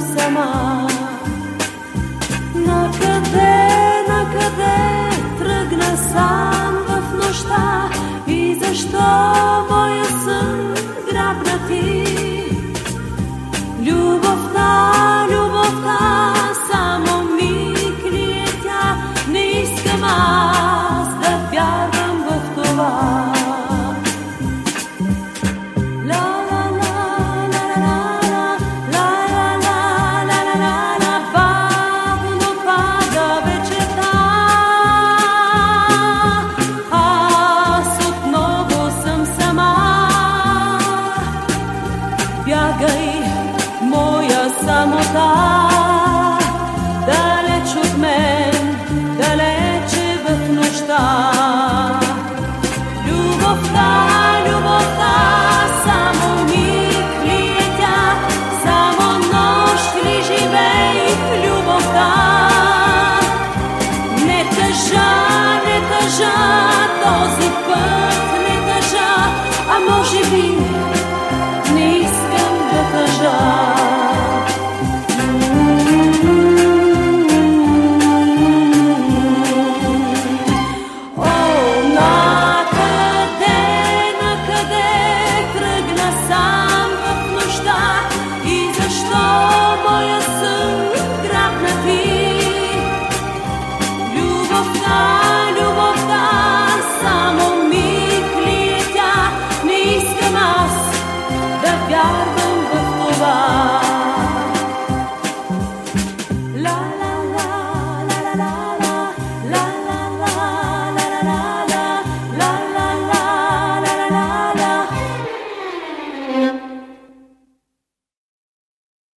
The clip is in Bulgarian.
съм сама. Накъде, накъде тръгна сам в нощта и защо? Bjagaj, moja samota.